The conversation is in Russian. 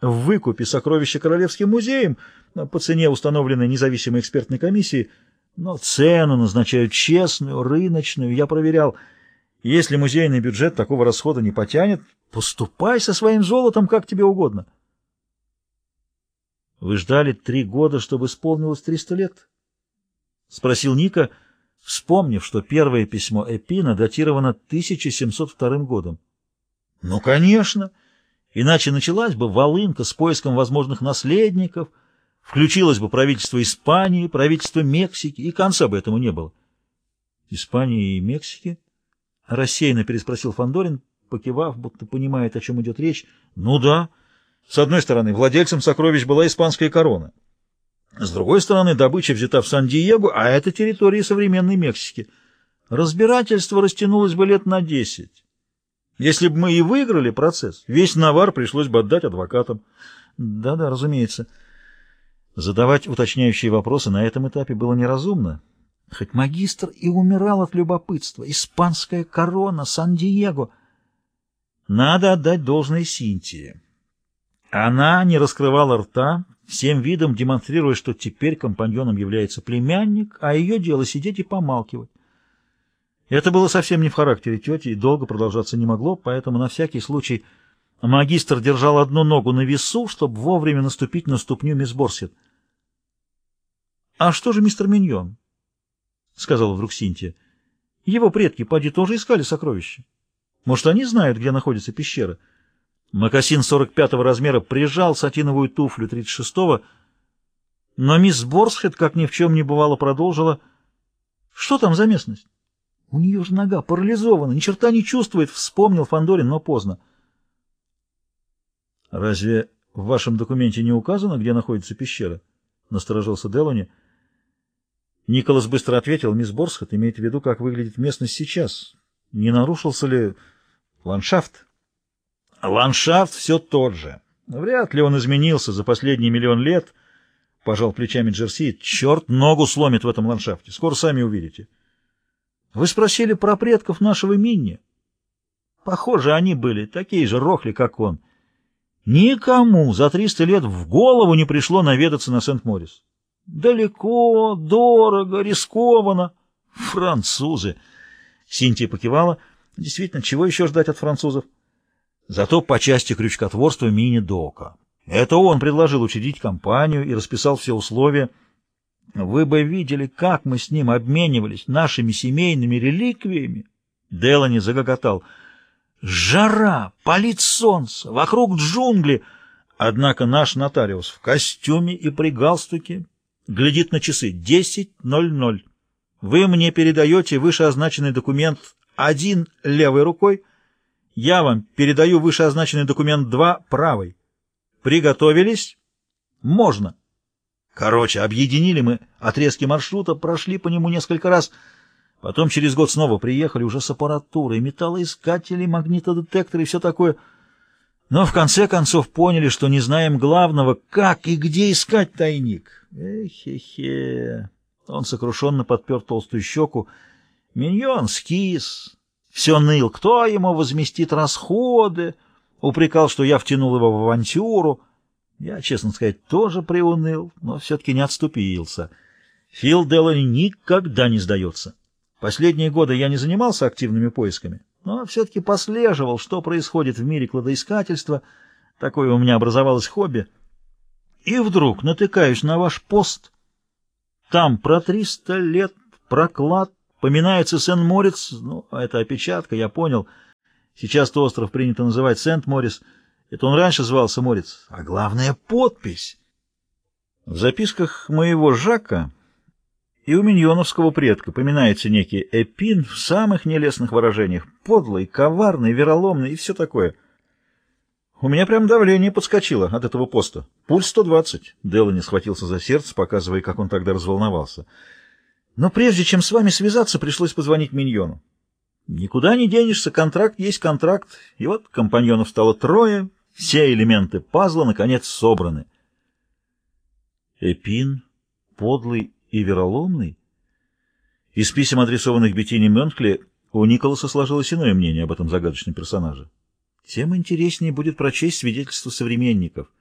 в выкупе сокровища Королевским музеем по цене, установленной независимой экспертной комиссией, но цену назначают честную, рыночную. Я проверял, если музейный бюджет такого расхода не потянет, поступай со своим золотом как тебе угодно. Вы ждали три года, чтобы исполнилось триста лет? — спросил Ника, вспомнив, что первое письмо Эпина датировано 1702 годом. — Ну, конечно! Иначе началась бы волынка с поиском возможных наследников, включилось бы правительство Испании, правительство Мексики, и конца бы этому не было. — Испании и Мексики? — рассеянно переспросил Фандорин, покивав, будто понимает, о чем идет речь. — Ну да. С одной стороны, владельцем сокровищ была испанская корона. С другой стороны, добыча взята в Сан-Диего, а это территория современной Мексики. Разбирательство растянулось бы лет на десять. Если бы мы и выиграли процесс, весь навар пришлось бы отдать адвокатам. Да-да, разумеется. Задавать уточняющие вопросы на этом этапе было неразумно. Хоть магистр и умирал от любопытства. Испанская корона, Сан-Диего. Надо отдать должное Синтии. Она не раскрывала рта, всем видом демонстрируя, что теперь компаньоном является племянник, а ее дело сидеть и помалкивать. Это было совсем не в характере тети и долго продолжаться не могло, поэтому на всякий случай магистр держал одну ногу на весу, чтобы вовремя наступить на ступню мисс Борсет. — А что же мистер Миньон? — сказала вдруг Синтия. — Его предки, поди, тоже искали сокровища. Может, они знают, где находится пещера? — Макасин 45-го размера прижал сатиновую туфлю 36-го, но мисс Борсхед, как ни в чем не бывало, продолжила. «Что там за местность?» «У нее же нога парализована, ни черта не чувствует», — вспомнил Фандорин, но поздно. «Разве в вашем документе не указано, где находится пещера?» — насторожился Делони. Николас быстро ответил, мисс Борсхед имеет в виду, как выглядит местность сейчас. Не нарушился ли ландшафт? Ландшафт все тот же. Вряд ли он изменился за последний миллион лет, — пожал плечами Джерси. Черт ногу сломит в этом ландшафте. Скоро сами увидите. Вы спросили про предков нашего Минни. Похоже, они были такие же рохли, как он. Никому за триста лет в голову не пришло наведаться на Сент-Морис. Далеко, дорого, рискованно. Французы. Синтия покивала. Действительно, чего еще ждать от французов? Зато по части крючкотворства мини-дока. Это он предложил учредить компанию и расписал все условия. Вы бы видели, как мы с ним обменивались нашими семейными реликвиями. Делани загоготал. Жара, палит солнце, вокруг джунгли. Однако наш нотариус в костюме и при галстуке глядит на часы. Десять ноль ноль. Вы мне передаете вышеозначенный документ один левой рукой, я вам передаю вышеозначенный документ 2 правой. Приготовились? Можно. Короче, объединили мы отрезки маршрута, прошли по нему несколько раз. Потом через год снова приехали уже с аппаратурой, металлоискатели, магнитодетекторы и все такое. Но в конце концов поняли, что не знаем главного, как и где искать тайник. Эхе-хе. Он сокрушенно подпер толстую щеку. Миньон скис, все ныл, кто ему возместит расходы, упрекал, что я втянул его в авантюру. Я, честно сказать, тоже приуныл, но все-таки не отступился. Фил Делани никогда не сдается. Последние годы я не занимался активными поисками, но все-таки послеживал, что происходит в мире кладоискательства. Такое у меня образовалось хобби. И вдруг натыкаюсь на ваш пост. Там про триста лет проклад Поминается Сент-Морец, ну, это опечатка, я понял. Сейчас-то остров принято называть Сент-Морис. Это он раньше звался Морец. А главное — подпись. В записках моего Жака и у миньоновского предка поминается некий Эпин в самых нелестных выражениях. Подлый, коварный, вероломный и все такое. У меня прям давление подскочило от этого поста. Пульс 120. Делани схватился за сердце, показывая, как он тогда разволновался. Но прежде чем с вами связаться, пришлось позвонить Миньону. Никуда не денешься, контракт есть контракт. И вот компаньонов стало трое, все элементы пазла, наконец, собраны. Эпин, подлый и вероломный? Из писем, адресованных Беттине Мюнхли, у Николаса сложилось иное мнение об этом загадочном персонаже. Тем интереснее будет прочесть свидетельства современников —